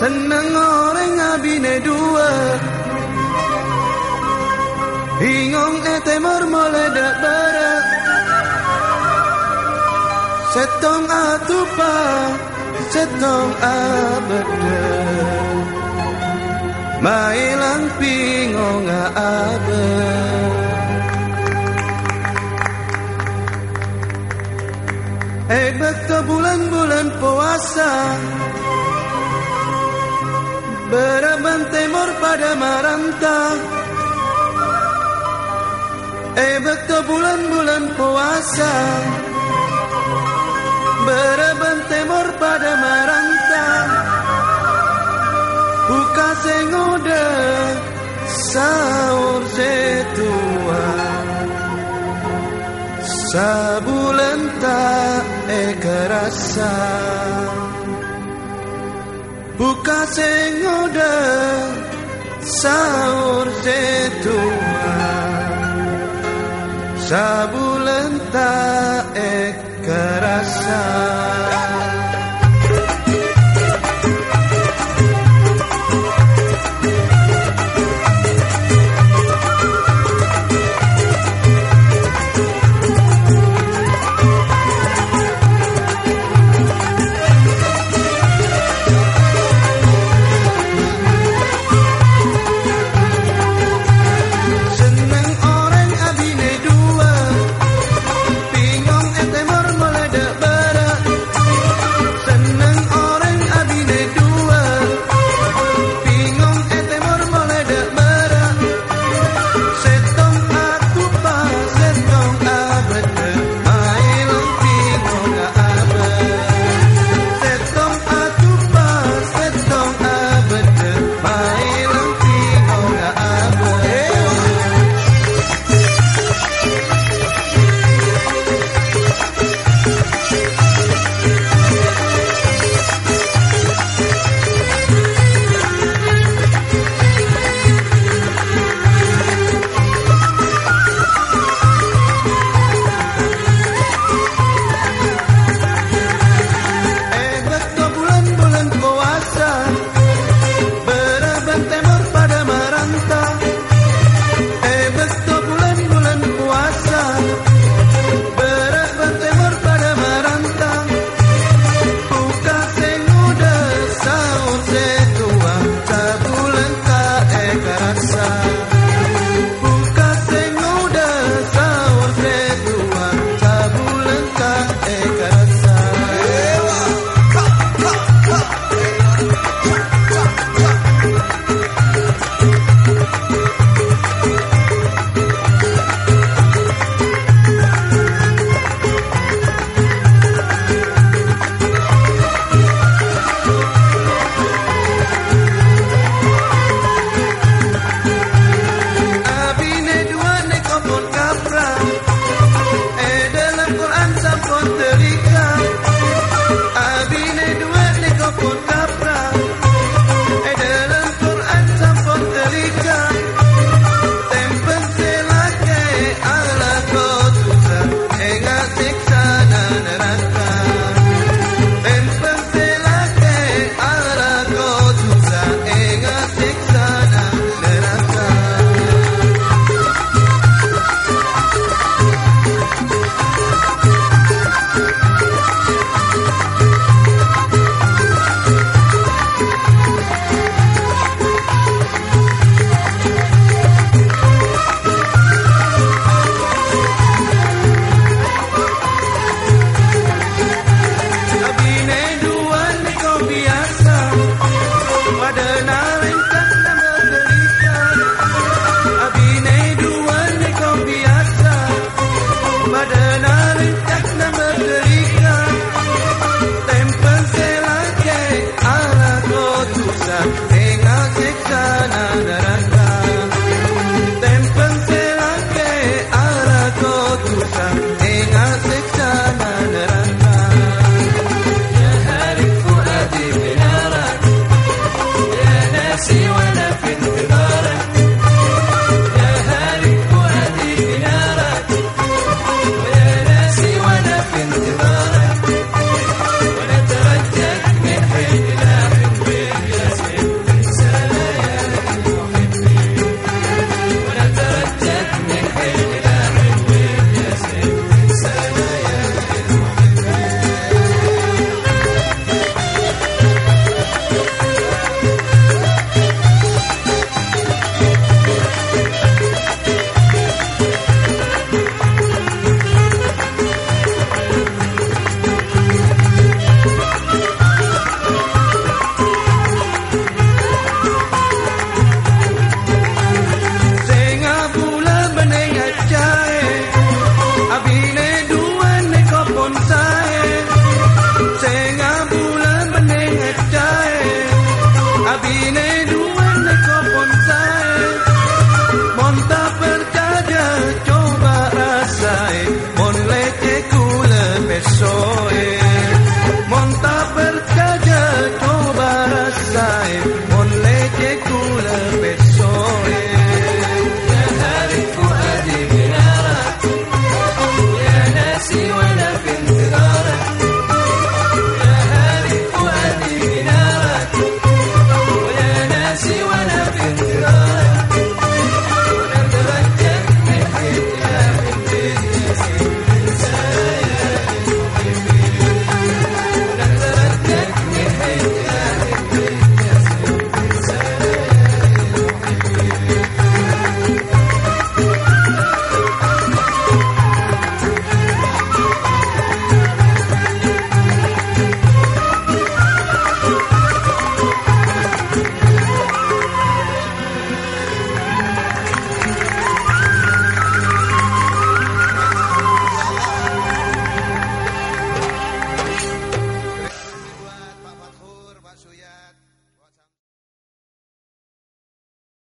Seneng orang abine dua. Hingong ete mor meledak barak Setong atupa Setong abada Mailang pingong abada Eh betul bulan-bulan puasa Beraban temor pada maranta. Eh betul bulan-bulan puasa. Beraban temor pada maranta. Buka sengoda Saur setua. Sabulan tak ekerasa Buka sengoda Saur setua Sabulan tak ekerasa Seneng